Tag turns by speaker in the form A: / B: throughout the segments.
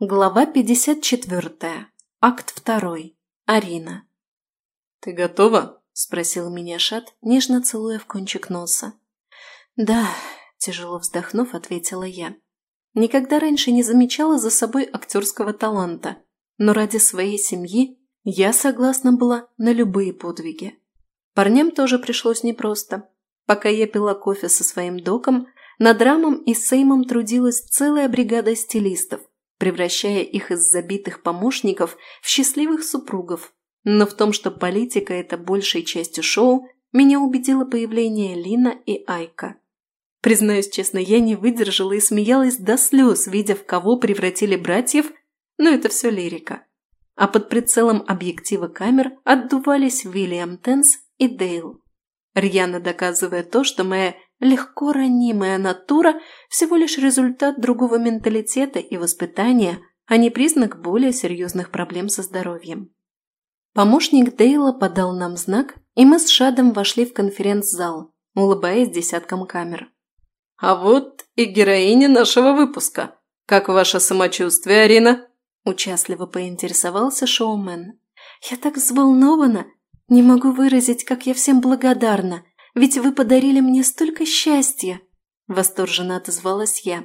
A: Глава 54. Акт 2. Арина.
B: «Ты готова?»
A: – спросил меня Шат, нежно целуя в кончик носа. «Да», – тяжело вздохнув, ответила я. Никогда раньше не замечала за собой актерского таланта, но ради своей семьи я согласна была на любые подвиги. Парням тоже пришлось непросто. Пока я пила кофе со своим доком, над Рамом и Сеймом трудилась целая бригада стилистов, превращая их из забитых помощников в счастливых супругов. Но в том, что политика – это большей частью шоу, меня убедило появление Лина и Айка. Признаюсь честно, я не выдержала и смеялась до слез, видя, в кого превратили братьев, но это все лирика. А под прицелом объектива камер отдувались Уильям Тенс и Дейл, рьяно доказывая то, что моя Легко ранимая натура – всего лишь результат другого менталитета и воспитания, а не признак более серьезных проблем со здоровьем. Помощник Дейла подал нам знак, и мы с Шадом вошли в конференц-зал, улыбаясь десяткам камер.
B: «А вот и героиня нашего выпуска. Как ваше самочувствие, Арина?»
A: Участливо поинтересовался шоумен. «Я так взволнована! Не могу выразить, как я всем благодарна. Ведь вы подарили мне столько счастья!» – восторженно отозвалась я.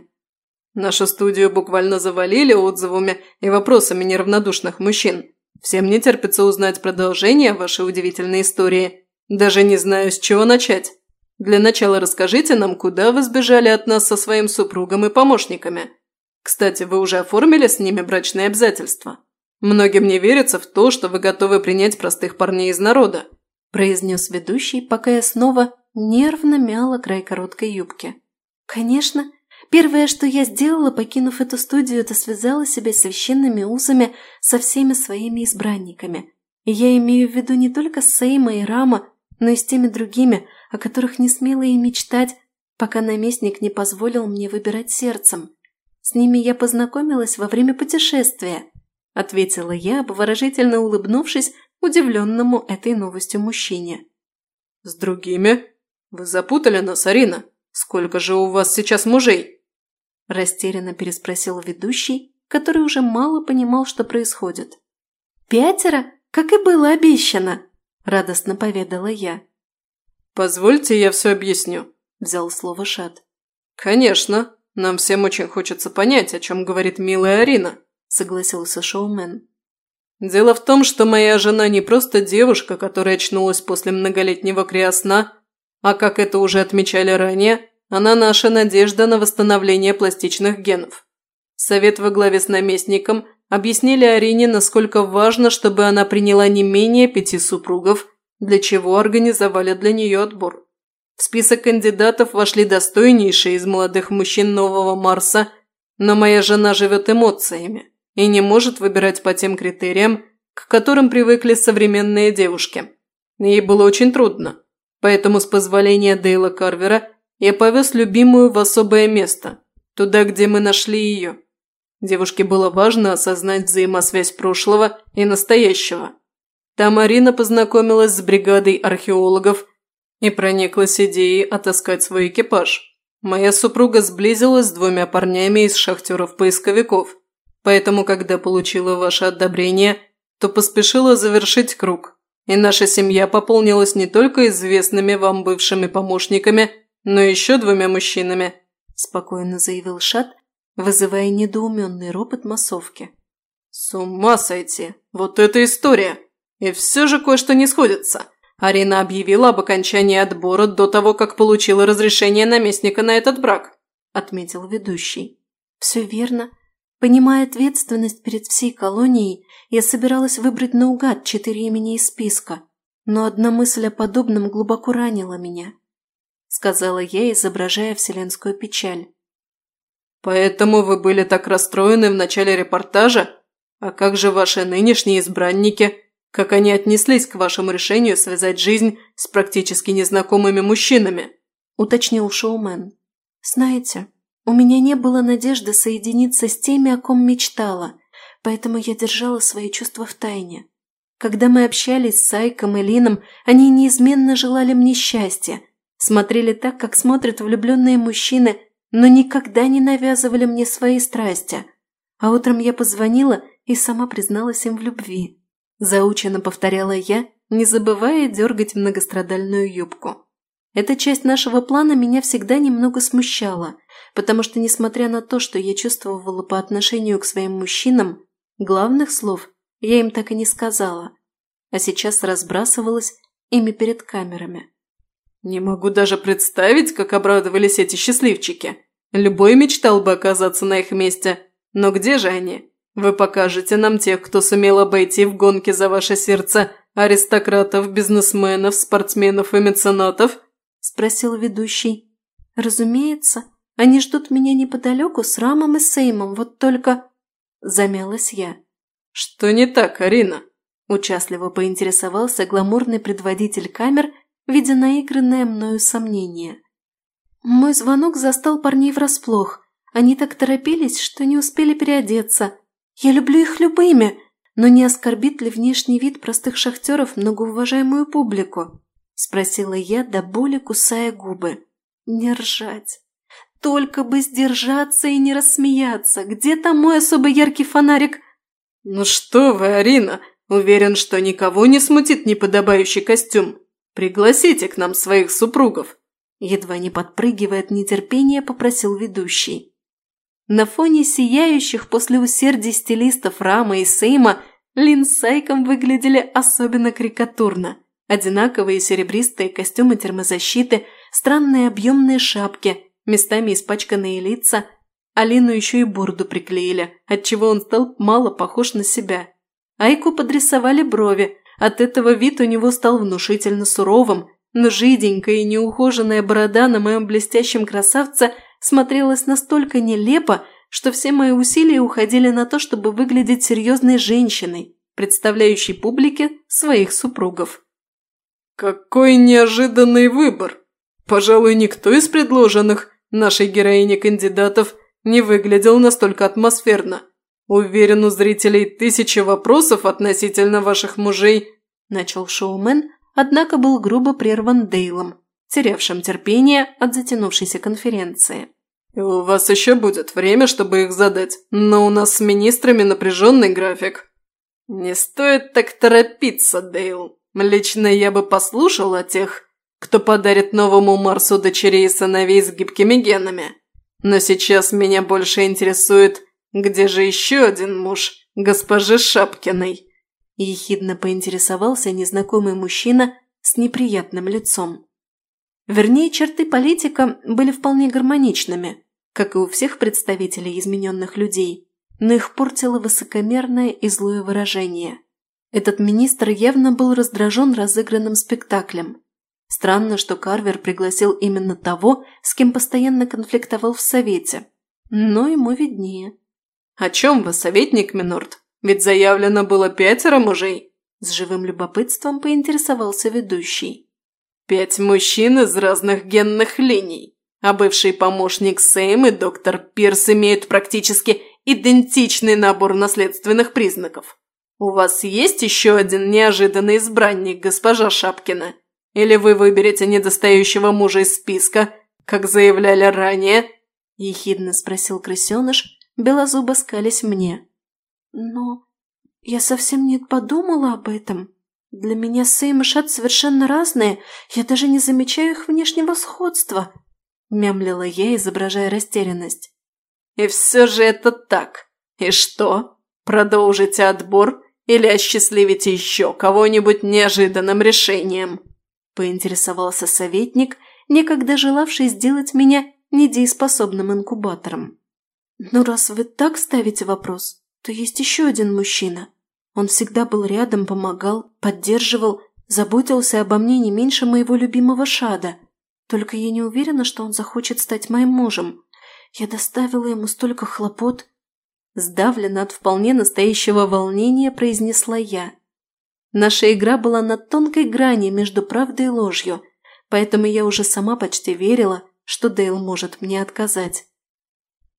B: «Нашу студию буквально завалили отзывами и вопросами неравнодушных мужчин. Всем не терпится узнать продолжение вашей удивительной истории. Даже не знаю, с чего начать. Для начала расскажите нам, куда вы сбежали от нас со своим супругом и помощниками. Кстати, вы уже оформили с ними брачные обязательства? Многим не верится в то, что вы готовы принять простых парней из народа
A: произнес ведущий, пока я снова нервно мяла край короткой юбки. «Конечно. Первое, что я сделала, покинув эту студию, это связала себя священными узами со всеми своими избранниками. И я имею в виду не только Сейма и Рама, но и с теми другими, о которых не смела и мечтать, пока наместник не позволил мне выбирать сердцем. С ними я познакомилась во время путешествия», – ответила я, обворожительно улыбнувшись, удивленному этой новостью мужчине.
B: «С другими? Вы запутали нас, Арина. Сколько же у вас сейчас мужей?»
A: Растерянно переспросил ведущий, который уже мало понимал, что происходит. «Пятеро, как и было обещано», – радостно поведала я.
B: «Позвольте, я все объясню», – взял слово Шат. «Конечно, нам всем очень хочется понять, о чем говорит милая Арина», – согласился шоумен. Дело в том, что моя жена не просто девушка, которая очнулась после многолетнего криосна, а, как это уже отмечали ранее, она наша надежда на восстановление пластичных генов. Совет во главе с наместником объяснили Арине, насколько важно, чтобы она приняла не менее пяти супругов, для чего организовали для нее отбор. В список кандидатов вошли достойнейшие из молодых мужчин нового Марса, но моя жена живет эмоциями и не может выбирать по тем критериям, к которым привыкли современные девушки. Ей было очень трудно, поэтому с позволения Дейла Карвера я повез любимую в особое место, туда, где мы нашли ее. Девушке было важно осознать взаимосвязь прошлого и настоящего. Там Арина познакомилась с бригадой археологов и прониклась идеей отыскать свой экипаж. Моя супруга сблизилась с двумя парнями из шахтеров-поисковиков – Поэтому, когда получила ваше одобрение, то поспешила завершить круг. И наша семья пополнилась не только известными вам бывшими помощниками, но еще двумя мужчинами», – спокойно заявил Шат, вызывая недоуменный ропот массовки. «С ума сойти! Вот это история! И все же кое-что не сходится. Арина объявила об окончании отбора до того, как получила разрешение наместника на этот брак», – отметил ведущий.
A: «Все верно. Понимая ответственность перед всей колонией, я собиралась выбрать наугад четыре имени из списка, но одна мысль о подобном глубоко ранила меня, сказала я, изображая вселенскую печаль.
B: «Поэтому вы были так расстроены в начале репортажа? А как же ваши нынешние избранники? Как они отнеслись к вашему решению связать жизнь с практически незнакомыми мужчинами?»
A: – уточнил шоумен. «Знаете, у меня не было надежды соединиться с теми, о ком мечтала, поэтому я держала свои чувства в тайне. Когда мы общались с Айком и Лином, они неизменно желали мне счастья, смотрели так, как смотрят влюбленные мужчины, но никогда не навязывали мне свои страсти. А утром я позвонила и сама призналась им в любви. Заученно повторяла я, не забывая дергать многострадальную юбку. Эта часть нашего плана меня всегда немного смущала, потому что, несмотря на то, что я чувствовала по отношению к своим мужчинам, главных слов я им так и не сказала, а сейчас разбрасывалась ими перед камерами.
B: «Не могу даже представить, как обрадовались эти счастливчики. Любой мечтал бы оказаться на их месте. Но где же они? Вы покажете нам тех, кто сумел обойти в гонке за ваше сердце аристократов, бизнесменов, спортсменов и меценатов?»
A: – спросил ведущий. «Разумеется, они ждут меня неподалеку с Рамом и Сеймом, вот только...» – замялась я.
B: «Что не так, Арина?»
A: – участливо поинтересовался гламурный предводитель камер – видя наигранное мною сомнение. Мой звонок застал парней врасплох. Они так торопились, что не успели переодеться. Я люблю их любыми, но не оскорбит ли внешний вид простых шахтеров многоуважаемую публику? Спросила я, до боли кусая губы. Не ржать. Только бы сдержаться и не рассмеяться. Где там мой особо яркий фонарик?
B: Ну что вы, Арина, уверен, что никого не смутит неподобающий костюм. «Пригласите к нам своих супругов!»
A: Едва не подпрыгивая от нетерпения, попросил ведущий. На фоне сияющих после усердий стилистов Рама и Сейма Лин с Сайком выглядели особенно карикатурно. Одинаковые серебристые костюмы термозащиты, странные объемные шапки, местами испачканные лица. Алину еще и бороду приклеили, отчего он стал мало похож на себя. Айку подрисовали брови, от этого вид у него стал внушительно суровым, но жиденькая и неухоженная борода на моем блестящем красавце смотрелась настолько нелепо, что все мои усилия уходили на то, чтобы выглядеть серьезной женщиной, представляющей публике своих супругов.
B: «Какой неожиданный выбор! Пожалуй, никто из предложенных нашей героине кандидатов не выглядел настолько атмосферно. Уверен, у зрителей тысячи вопросов относительно ваших мужей», – начал шоумен, однако был грубо прерван Дейлом, терявшим терпение от затянувшейся конференции. «У вас еще будет время, чтобы их задать, но у нас с министрами напряженный график». «Не стоит так торопиться, Дейл. Лично я бы послушал о тех, кто подарит новому Марсу дочерей и сыновей с гибкими генами. Но сейчас меня больше интересует – «Где же еще один муж госпожи Шапкиной?»
A: Ехидно поинтересовался незнакомый мужчина с неприятным лицом. Вернее, черты политика были вполне гармоничными, как и у всех представителей измененных людей, но их портило высокомерное и злое выражение. Этот министр явно был раздражен разыгранным спектаклем. Странно, что Карвер пригласил именно того, с кем постоянно конфликтовал в Совете. Но ему виднее.
B: «О чем вы, советник Минорд? Ведь заявлено было пятеро мужей!»
A: С живым любопытством поинтересовался ведущий.
B: «Пять мужчин из разных генных линий, а бывший помощник Сэм и доктор Пирс имеют практически идентичный набор наследственных признаков. У вас есть еще один неожиданный избранник, госпожа Шапкина? Или вы выберете недостающего мужа из списка, как заявляли ранее?» – ехидно спросил крысеныш, белозубо скались мне.
A: «Но я совсем не подумала об этом. Для меня Сэйм и Шат совершенно разные, я даже не замечаю их внешнего сходства», – мямлила я, изображая растерянность.
B: «И все же это так. И что? Продолжите отбор или осчастливите еще кого-нибудь неожиданным решением?» – поинтересовался советник, некогда желавший сделать меня недееспособным инкубатором.
A: «Ну, раз вы так ставите вопрос, то есть еще один мужчина. Он всегда был рядом, помогал, поддерживал, заботился обо мне не меньше моего любимого Шада. Только я не уверена, что он захочет стать моим мужем. Я доставила ему столько хлопот». Сдавленно от вполне настоящего волнения произнесла я. Наша игра была на тонкой грани между правдой и ложью, поэтому я уже сама почти верила, что Дейл может мне отказать.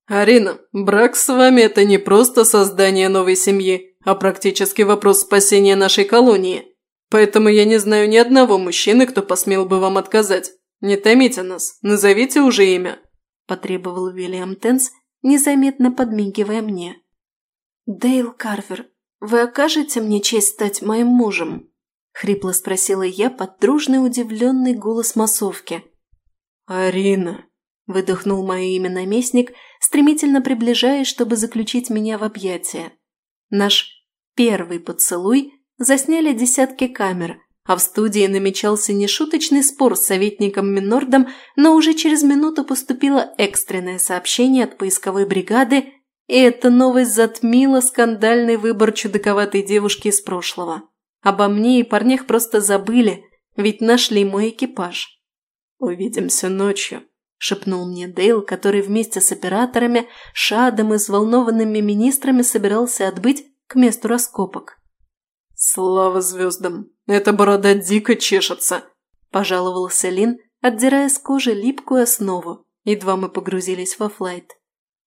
B: «Арина, брак с вами – это не просто создание новой семьи, а практически вопрос спасения нашей колонии. Поэтому я не знаю ни одного мужчины, кто посмел бы вам отказать. Не томите нас, назовите уже имя», – потребовал Уильям Тенс, незаметно подмигивая мне.
A: «Дейл Карвер, вы окажете мне честь стать моим мужем?» – хрипло спросила я под дружный удивленный голос массовки.
B: «Арина!» – выдохнул мое имя наместник, стремительно приближаясь, чтобы заключить меня в объятия. Наш первый поцелуй засняли десятки камер, а в студии намечался нешуточный спор с советником Минордом, но уже через минуту поступило экстренное сообщение от поисковой бригады, и эта новость затмила скандальный выбор чудаковатой девушки из прошлого. Обо мне и парнях просто забыли, ведь нашли мой экипаж. «Увидимся ночью», – шепнул мне Дейл, который вместе с операторами, Шадом и взволнованными министрами собирался отбыть к месту раскопок.
C: «Слава звездам! Эта борода дико чешется!» – пожаловался Лин, отдирая с кожи липкую основу. Едва мы погрузились во флайт.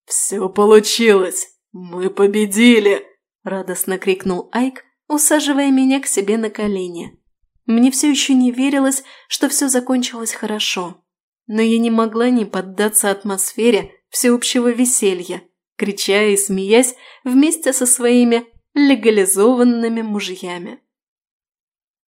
C: «Все получилось! Мы победили!» – радостно крикнул Айк, усаживая меня к себе на колени. Мне все еще не верилось, что все закончилось хорошо. Но я не могла не поддаться атмосфере всеобщего веселья, крича и смеясь вместе со своими легализованными мужьями.